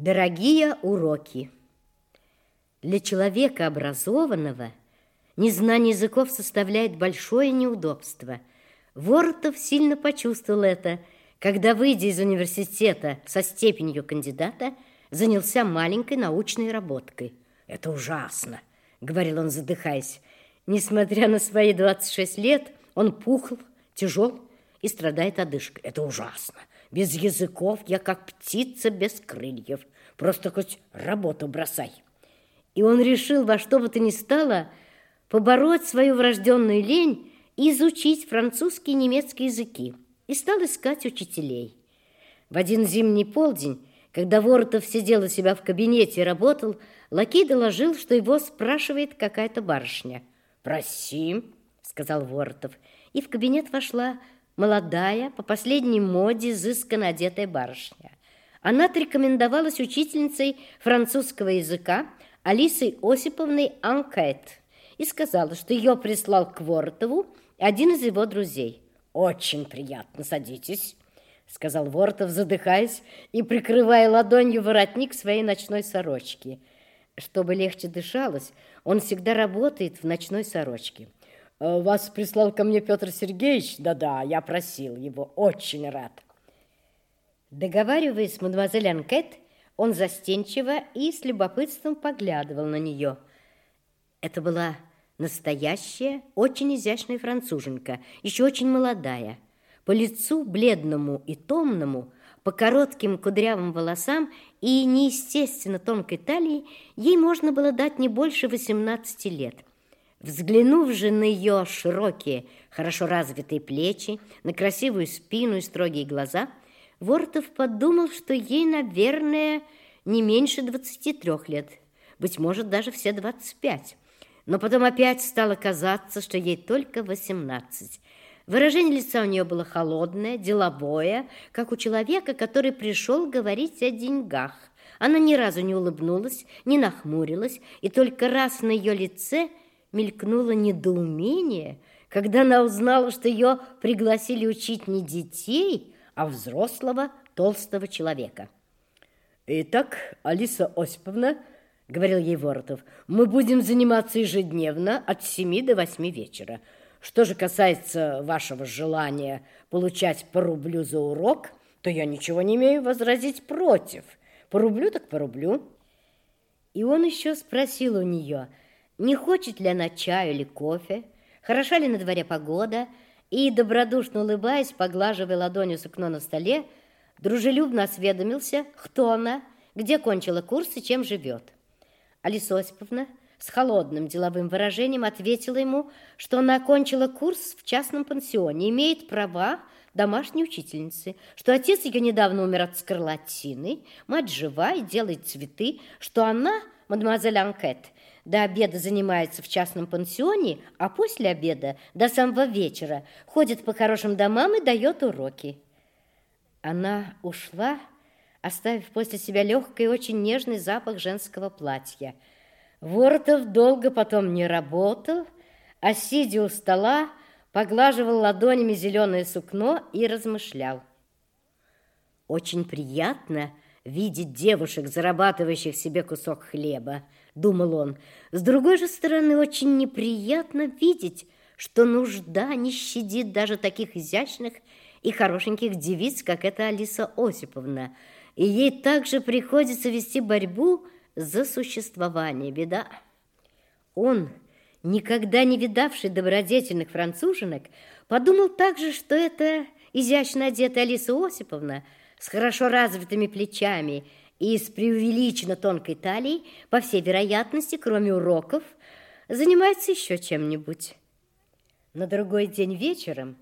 Дорогие уроки! Для человека образованного незнание языков составляет большое неудобство. Воротов сильно почувствовал это, когда, выйдя из университета со степенью кандидата, занялся маленькой научной работкой. «Это ужасно», — говорил он, задыхаясь. Несмотря на свои 26 лет, он пухл, тяжел и страдает одышкой. Это ужасно. Без языков я как птица без крыльев. Просто хоть работу бросай. И он решил во что бы то ни стало побороть свою врожденную лень и изучить французский и немецкий языки. И стал искать учителей. В один зимний полдень, когда Воротов сидел у себя в кабинете и работал, лакей доложил, что его спрашивает какая-то барышня. «Проси», — сказал Воротов, и в кабинет вошла молодая, по последней моде, изысканно одетая барышня. Она отрекомендовалась учительницей французского языка Алисой Осиповной Анкет и сказала, что ее прислал к Воротову один из его друзей. «Очень приятно, садитесь», — сказал Воротов, задыхаясь и прикрывая ладонью воротник своей ночной сорочки. Чтобы легче дышалось, он всегда работает в ночной сорочке. Э, вас прислал ко мне Петр Сергеевич? Да-да, я просил его. Очень рад. Договариваясь с мадемуазель Анкет, он застенчиво и с любопытством поглядывал на нее. Это была настоящая, очень изящная француженка, еще очень молодая. По лицу бледному и томному, по коротким кудрявым волосам и неестественно тонкой талии ей можно было дать не больше 18 лет – Взглянув же на ее широкие, хорошо развитые плечи, на красивую спину и строгие глаза, Воротов подумал, что ей, наверное, не меньше 23 лет, быть может, даже все 25. Но потом опять стало казаться, что ей только 18. Выражение лица у нее было холодное, деловое, как у человека, который пришел говорить о деньгах. Она ни разу не улыбнулась, не нахмурилась, и только раз на ее лице – мелькнуло недоумение, когда она узнала, что ее пригласили учить не детей, а взрослого толстого человека. «Итак, Алиса Осиповна, — говорил ей Воротов, — мы будем заниматься ежедневно от семи до восьми вечера. Что же касается вашего желания получать по рублю за урок, то я ничего не имею возразить против. По рублю так по рублю». И он еще спросил у нее — не хочет ли она чаю или кофе, хороша ли на дворе погода, и, добродушно улыбаясь, поглаживая ладонью сукно на столе, дружелюбно осведомился, кто она, где кончила курс и чем живет. Алиса Осиповна с холодным деловым выражением ответила ему, что она окончила курс в частном пансионе, имеет права домашней учительницы, что отец ее недавно умер от скарлатины, мать жива и делает цветы, что она, мадемуазель Анкет, до обеда занимается в частном пансионе, а после обеда до самого вечера ходит по хорошим домам и дает уроки. Она ушла, оставив после себя легкий и очень нежный запах женского платья. Воротов долго потом не работал, а, сидя у стола, поглаживал ладонями зеленое сукно и размышлял. Очень приятно видеть девушек, зарабатывающих себе кусок хлеба, думал он. С другой же стороны, очень неприятно видеть, что нужда не щадит даже таких изящных и хорошеньких девиц, как эта Алиса Осиповна. И ей также приходится вести борьбу за существование. Беда. Он, никогда не видавший добродетельных француженок, подумал также, что это изящно одетая Алиса Осиповна с хорошо развитыми плечами и с преувеличенно тонкой талией, по всей вероятности, кроме уроков, занимается еще чем-нибудь. На другой день вечером,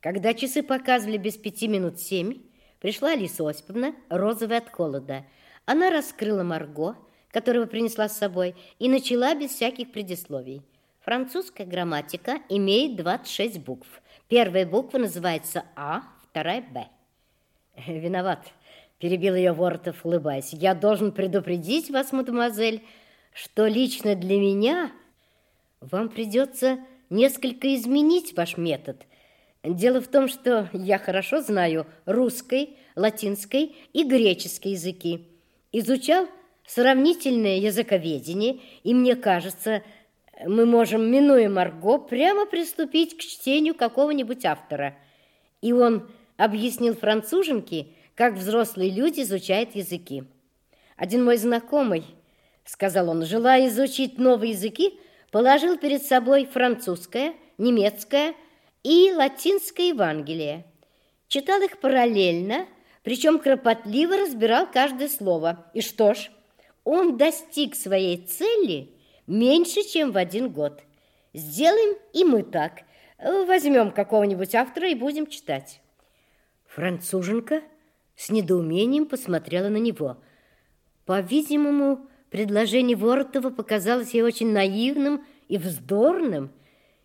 когда часы показывали без пяти минут семь, пришла Алиса Осиповна, розовая от холода. Она раскрыла Марго, которого принесла с собой, и начала без всяких предисловий. Французская грамматика имеет 26 букв. Первая буква называется А, вторая Б. Виноват, перебил ее Воротов, улыбаясь. Я должен предупредить вас, мадемуазель, что лично для меня вам придется несколько изменить ваш метод. Дело в том, что я хорошо знаю русский, латинский и греческий языки. изучал сравнительное языковедение, и мне кажется, мы можем, минуя Марго, прямо приступить к чтению какого-нибудь автора. И он объяснил француженке, как взрослые люди изучают языки. Один мой знакомый, сказал он, желая изучить новые языки, положил перед собой французское, немецкое и латинское Евангелие. Читал их параллельно, причем кропотливо разбирал каждое слово. И что ж, он достиг своей цели меньше, чем в один год. Сделаем и мы так. Возьмем какого-нибудь автора и будем читать. Француженка с недоумением посмотрела на него. По-видимому, предложение Воротова показалось ей очень наивным и вздорным.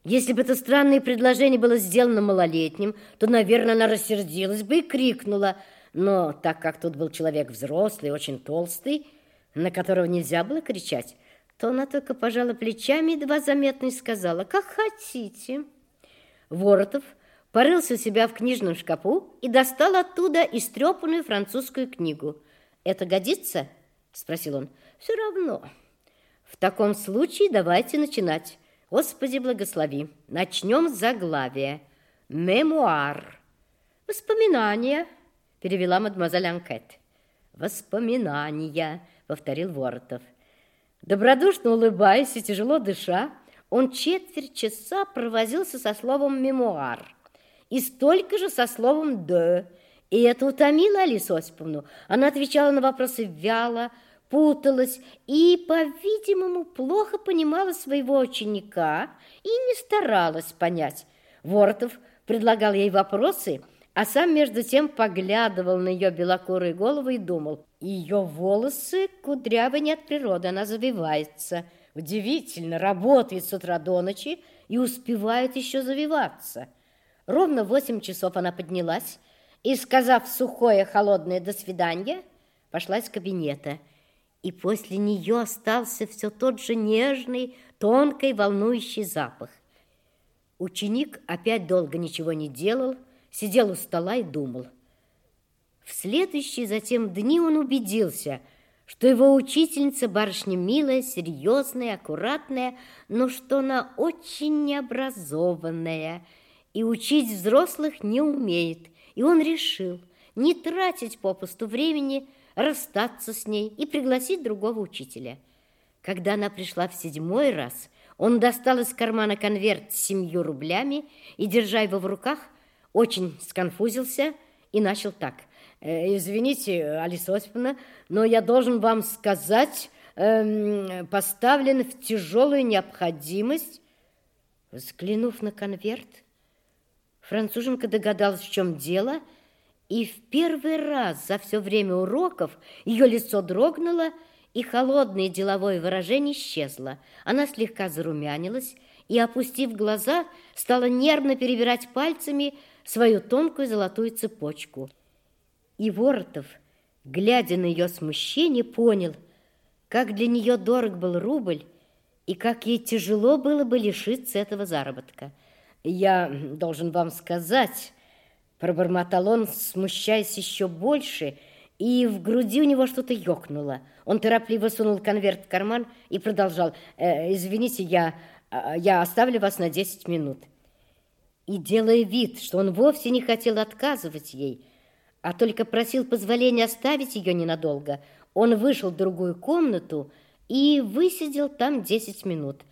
Если бы это странное предложение было сделано малолетним, то, наверное, она рассердилась бы и крикнула. Но так как тут был человек взрослый, очень толстый, на которого нельзя было кричать, то она только пожала плечами, едва заметно и сказала, «Как хотите». Воротов порылся у себя в книжном шкафу и достал оттуда истрепанную французскую книгу. «Это годится?» – спросил он. «Все равно». «В таком случае давайте начинать. Господи, благослови. Начнем с заглавия. Мемуар. Воспоминания», – перевела мадемуазель Анкет. «Воспоминания», – повторил Воротов. Добродушно улыбаясь и тяжело дыша, он четверть часа провозился со словом «мемуар» и столько же со словом «де». И это утомило Алису Осиповну. Она отвечала на вопросы вяло, путалась и, по-видимому, плохо понимала своего ученика и не старалась понять. Воротов предлагал ей вопросы, а сам между тем поглядывал на ее белокурые голову и думал – ее волосы кудрявы не от природы, она завивается. Удивительно, работает с утра до ночи и успевает еще завиваться. Ровно в восемь часов она поднялась и, сказав сухое, холодное «до свидания», пошла из кабинета. И после нее остался все тот же нежный, тонкий, волнующий запах. Ученик опять долго ничего не делал, сидел у стола и думал. В следующие затем дни он убедился, что его учительница барышня милая, серьезная, аккуратная, но что она очень необразованная и учить взрослых не умеет. И он решил не тратить попусту времени, расстаться с ней и пригласить другого учителя. Когда она пришла в седьмой раз, он достал из кармана конверт с семью рублями и, держа его в руках, очень сконфузился и начал так – Э, извините, Алиса Осиповна, но я должен вам сказать, эм, поставлен в тяжелую необходимость. Взглянув на конверт, француженка догадалась, в чем дело, и в первый раз за все время уроков ее лицо дрогнуло, и холодное деловое выражение исчезло. Она слегка зарумянилась и, опустив глаза, стала нервно перебирать пальцами свою тонкую золотую цепочку – и Воротов, глядя на ее смущение, понял, как для нее дорог был рубль и как ей тяжело было бы лишиться этого заработка. «Я должен вам сказать», — пробормотал он, смущаясь еще больше, и в груди у него что-то ёкнуло. Он торопливо сунул конверт в карман и продолжал. «Э, «Извините, я, а, я оставлю вас на десять минут». И, делая вид, что он вовсе не хотел отказывать ей, а только просил позволения оставить ее ненадолго. Он вышел в другую комнату и высидел там десять минут.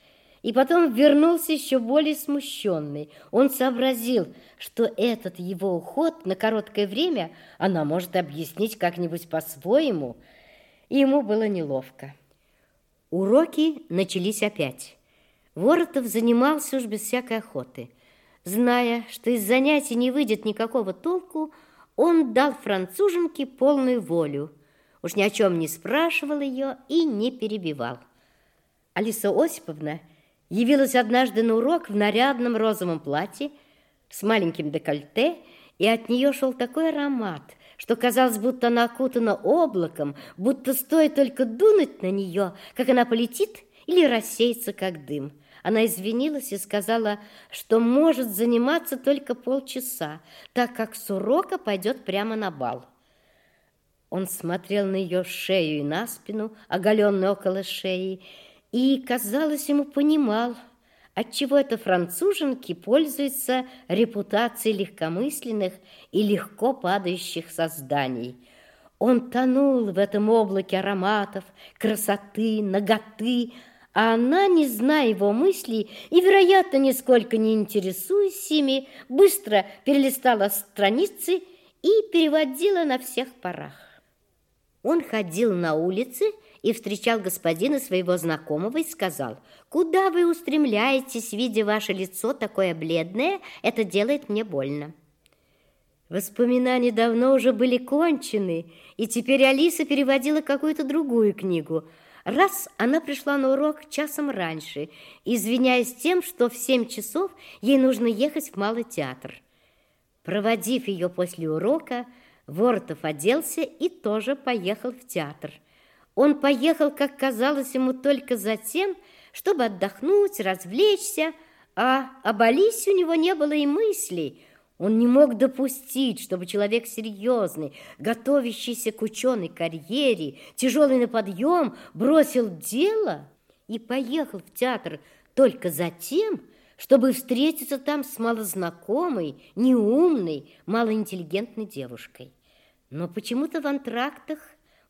И потом вернулся еще более смущенный. Он сообразил, что этот его уход на короткое время она может объяснить как-нибудь по-своему, и ему было неловко. Уроки начались опять. Воротов занимался уж без всякой охоты. Зная, что из занятий не выйдет никакого толку, он дал француженке полную волю, уж ни о чем не спрашивал ее и не перебивал. Алиса Осиповна явилась однажды на урок в нарядном розовом платье с маленьким декольте, и от нее шел такой аромат, что казалось, будто она окутана облаком, будто стоит только дунуть на нее, как она полетит или рассеется, как дым. Она извинилась и сказала, что может заниматься только полчаса, так как с урока пойдет прямо на бал. Он смотрел на ее шею и на спину, оголенную около шеи, и, казалось, ему понимал, отчего это француженки пользуются репутацией легкомысленных и легко падающих созданий. Он тонул в этом облаке ароматов, красоты, наготы, а она, не зная его мыслей и, вероятно, нисколько не интересуясь ими, быстро перелистала страницы и переводила на всех парах. Он ходил на улице и встречал господина своего знакомого и сказал, «Куда вы устремляетесь, видя ваше лицо такое бледное? Это делает мне больно». Воспоминания давно уже были кончены, и теперь Алиса переводила какую-то другую книгу. Раз она пришла на урок часом раньше, извиняясь тем, что в семь часов ей нужно ехать в Малый театр. Проводив ее после урока, Воротов оделся и тоже поехал в театр. Он поехал, как казалось ему, только за тем, чтобы отдохнуть, развлечься, а об Алисе у него не было и мыслей. Он не мог допустить, чтобы человек серьезный, готовящийся к ученой карьере, тяжелый на подъем, бросил дело и поехал в театр только за тем, чтобы встретиться там с малознакомой, неумной, малоинтеллигентной девушкой. Но почему-то в антрактах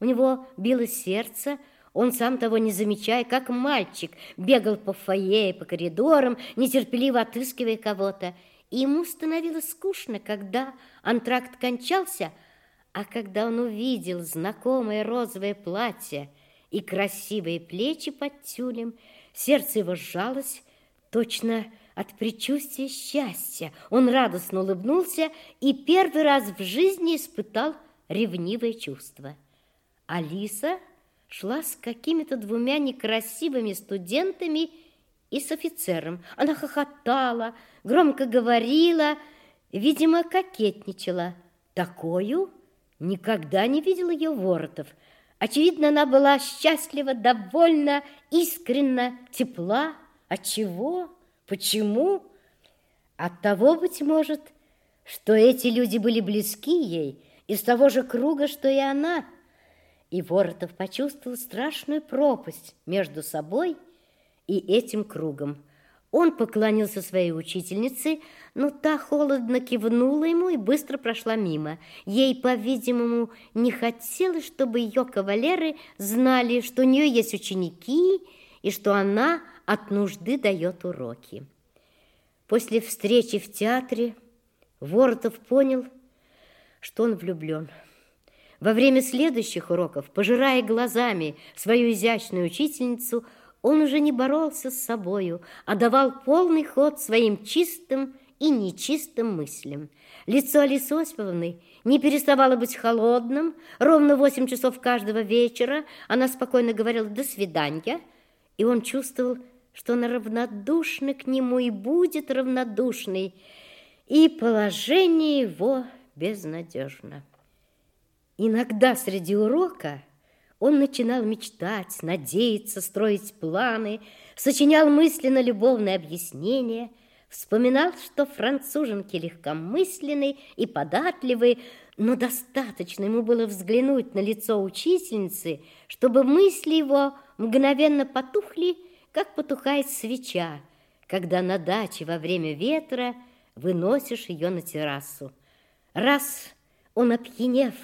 у него било сердце, он сам того не замечая, как мальчик, бегал по фойе и по коридорам, нетерпеливо отыскивая кого-то. И ему становилось скучно, когда антракт кончался, а когда он увидел знакомое розовое платье и красивые плечи под тюлем, сердце его сжалось, точно от предчувствия счастья. Он радостно улыбнулся и первый раз в жизни испытал ревнивое чувство. Алиса шла с какими-то двумя некрасивыми студентами и с офицером. Она хохотала, громко говорила, видимо, кокетничала. Такую никогда не видел ее Воротов. Очевидно, она была счастлива, довольна, искренна, тепла. От чего? Почему? От того, быть может, что эти люди были близки ей, из того же круга, что и она. И Воротов почувствовал страшную пропасть между собой и этим кругом. Он поклонился своей учительнице, но та холодно кивнула ему и быстро прошла мимо. Ей, по-видимому, не хотелось, чтобы ее кавалеры знали, что у нее есть ученики и что она от нужды дает уроки. После встречи в театре Воротов понял, что он влюблен. Во время следующих уроков, пожирая глазами свою изящную учительницу, он уже не боролся с собою, а давал полный ход своим чистым и нечистым мыслям. Лицо Алисы Осиповны не переставало быть холодным. Ровно восемь часов каждого вечера она спокойно говорила «до свидания», и он чувствовал, что она равнодушна к нему и будет равнодушной, и положение его безнадежно. Иногда среди урока он начинал мечтать, надеяться, строить планы, сочинял мысленно любовные объяснения, вспоминал, что француженки легкомысленны и податливы, но достаточно ему было взглянуть на лицо учительницы, чтобы мысли его мгновенно потухли, как потухает свеча, когда на даче во время ветра выносишь ее на террасу. Раз он, опьянев,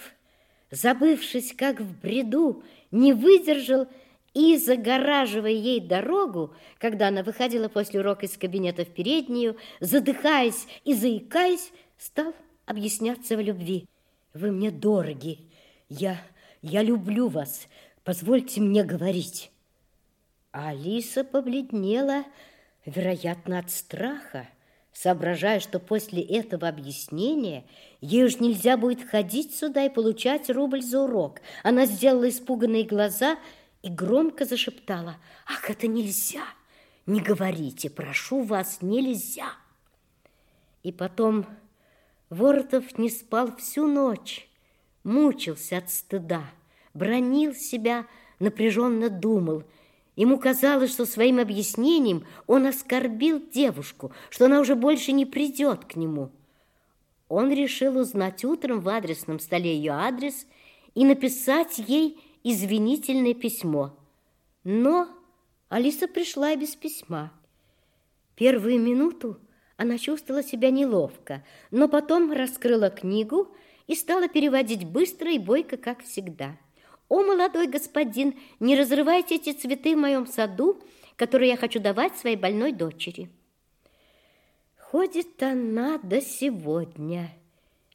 забывшись, как в бреду, не выдержал и, загораживая ей дорогу, когда она выходила после урока из кабинета в переднюю, задыхаясь и заикаясь, стал объясняться в любви. «Вы мне дороги, я, я люблю вас, позвольте мне говорить». Алиса побледнела, вероятно, от страха соображая, что после этого объяснения ей уж нельзя будет ходить сюда и получать рубль за урок. Она сделала испуганные глаза и громко зашептала, «Ах, это нельзя! Не говорите, прошу вас, нельзя!» И потом Воротов не спал всю ночь, мучился от стыда, бронил себя, напряженно думал – Ему казалось, что своим объяснением он оскорбил девушку, что она уже больше не придет к нему. Он решил узнать утром в адресном столе ее адрес и написать ей извинительное письмо. Но Алиса пришла без письма. Первую минуту она чувствовала себя неловко, но потом раскрыла книгу и стала переводить быстро и бойко, как всегда. «О, молодой господин, не разрывайте эти цветы в моем саду, которые я хочу давать своей больной дочери». Ходит она до сегодня.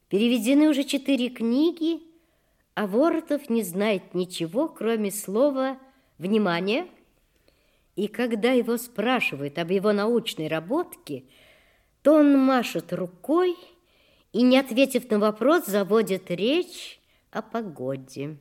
Переведены уже четыре книги, а Воротов не знает ничего, кроме слова «внимание». И когда его спрашивают об его научной работке, то он машет рукой и, не ответив на вопрос, заводит речь о погоде.